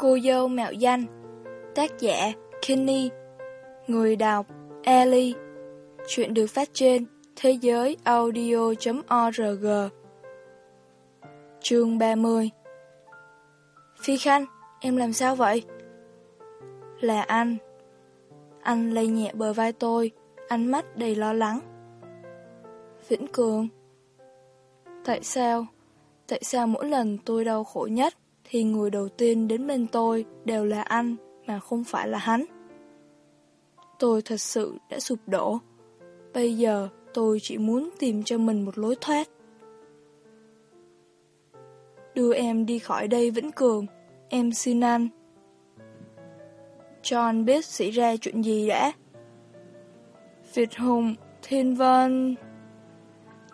Cô dâu mạo danh Tác giả Kenny Người đọc Ellie. Chuyện được phát trên thế giới audio.org Chương 30 Phi Khanh, em làm sao vậy? Là anh. Anh lay nhẹ bờ vai tôi Ánh mắt đầy lo lắng. Vĩnh Cường. Tại sao? Tại sao mỗi lần tôi đau khổ nhất? Thì người đầu tiên đến bên tôi đều là anh mà không phải là hắn? Tôi thật sự đã sụp đổ. Bây giờ tôi chỉ muốn tìm cho mình một lối thoát. Đưa em đi khỏi đây Vĩnh Cường, em xin anh. Cho anh biết xảy ra chuyện gì đã. Việt Hùng, Thiên Vân...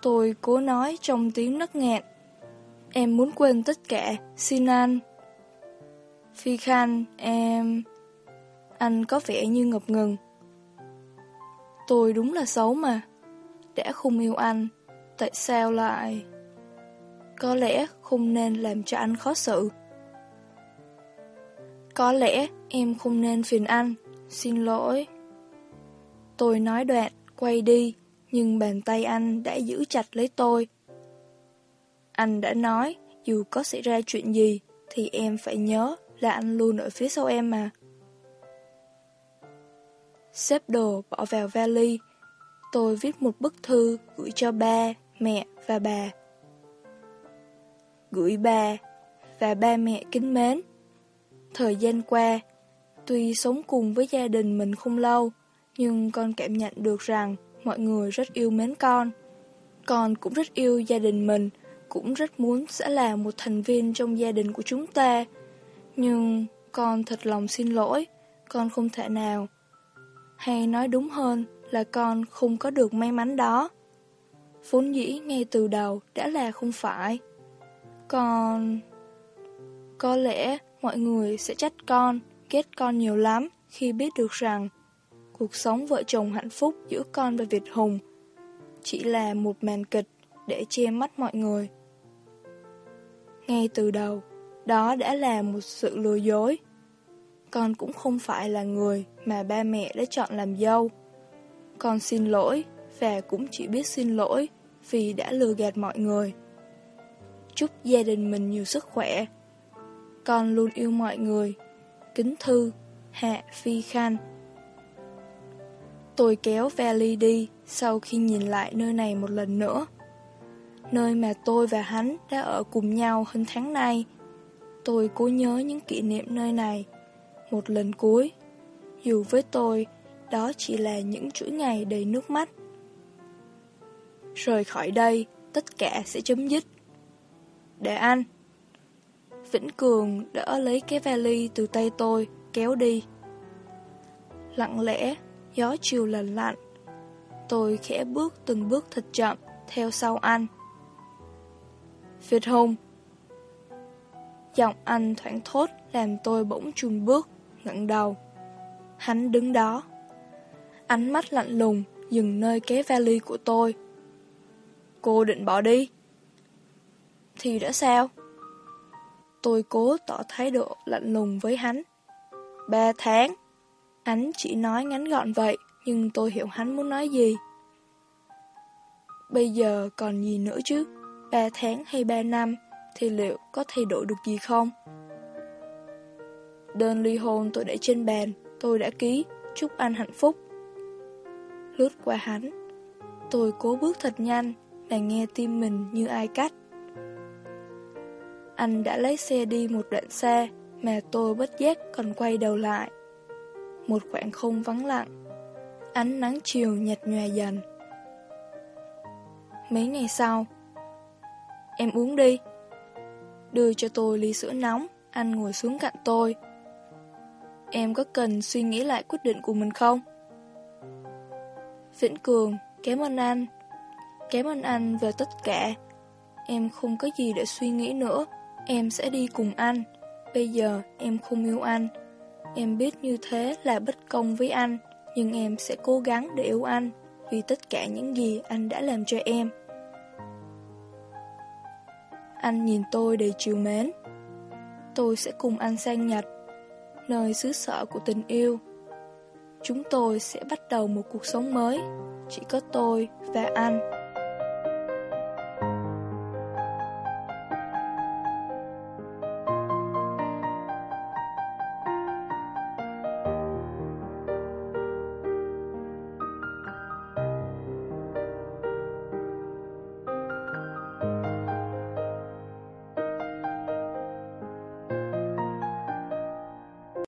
Tôi cố nói trong tiếng nấc nghẹn. Em muốn quên tất cả, xin anh. Phi khan em... Anh có vẻ như ngập ngừng. Tôi đúng là xấu mà. Đã không yêu anh, tại sao lại... Có lẽ không nên làm cho anh khó xử. Có lẽ em không nên phiền anh, xin lỗi. Tôi nói đoạn, quay đi, nhưng bàn tay anh đã giữ chặt lấy tôi. Anh đã nói, dù có xảy ra chuyện gì, thì em phải nhớ là anh luôn ở phía sau em mà. Xếp đồ bỏ vào vali, tôi viết một bức thư gửi cho ba, mẹ và bà. Gửi bà và ba mẹ kính mến. Thời gian qua, tuy sống cùng với gia đình mình không lâu, nhưng con cảm nhận được rằng mọi người rất yêu mến con. Con cũng rất yêu gia đình mình, cũng rất muốn sẽ là một thành viên trong gia đình của chúng ta. Nhưng con thật lòng xin lỗi, con không thể nào. Hay nói đúng hơn là con không có được may mắn đó. Vốn dĩ ngay từ đầu đã là không phải. Con... Có lẽ mọi người sẽ trách con, ghét con nhiều lắm khi biết được rằng cuộc sống vợ chồng hạnh phúc giữa con và Việt Hùng chỉ là một màn kịch để che mắt mọi người. Ngay từ đầu, đó đã là một sự lừa dối. Con cũng không phải là người mà ba mẹ đã chọn làm dâu. Con xin lỗi và cũng chỉ biết xin lỗi vì đã lừa gạt mọi người. Chúc gia đình mình nhiều sức khỏe. Con luôn yêu mọi người. Kính thư, Hạ Phi Khanh. Tôi kéo vali đi sau khi nhìn lại nơi này một lần nữa. Nơi mà tôi và hắn đã ở cùng nhau hơn tháng nay. Tôi cố nhớ những kỷ niệm nơi này. Một lần cuối. Dù với tôi, đó chỉ là những chuỗi ngày đầy nước mắt. Rời khỏi đây, tất cả sẽ chấm dứt. Để anh. Vĩnh Cường đỡ lấy cái vali từ tay tôi, kéo đi. Lặng lẽ, gió chiều lạnh lạnh. Tôi khẽ bước từng bước thật chậm, theo sau anh. Việt Hùng Giọng anh thoảng thốt làm tôi bỗng chùn bước, ngẩng đầu. Hắn đứng đó. Ánh mắt lạnh lùng, dừng nơi cái vali của tôi. Cô định bỏ đi? Thì đã sao? Tôi cố tỏ thái độ lạnh lùng với hắn. Ba tháng. Hắn chỉ nói ngắn gọn vậy, nhưng tôi hiểu hắn muốn nói gì. Bây giờ còn gì nữa chứ? Ba tháng hay ba năm thì liệu có thay đổi được gì không? Đơn ly hôn tôi để trên bàn, tôi đã ký, chúc anh hạnh phúc. Lướt qua hắn, tôi cố bước thật nhanh, mà nghe tim mình như ai cắt. Anh đã lấy xe đi một đoạn xa, mà tôi bất giác còn quay đầu lại. Một khoảng không vắng lặng, ánh nắng chiều nhạt nhòa dần. Mấy ngày sau, em uống đi. Đưa cho tôi ly sữa nóng, anh ngồi xuống cạnh tôi. Em có cần suy nghĩ lại quyết định của mình không? Vĩnh Cường, cảm ơn anh. Cảm ơn anh về tất cả. Em không có gì để suy nghĩ nữa. Em sẽ đi cùng anh. Bây giờ em không yêu anh. Em biết như thế là bất công với anh, nhưng em sẽ cố gắng để yêu anh vì tất cả những gì anh đã làm cho em. Anh nhìn tôi đầy chiều mến. Tôi sẽ cùng anh sang Nhật nơi xứ sở của tình yêu. Chúng tôi sẽ bắt đầu một cuộc sống mới, chỉ có tôi và anh.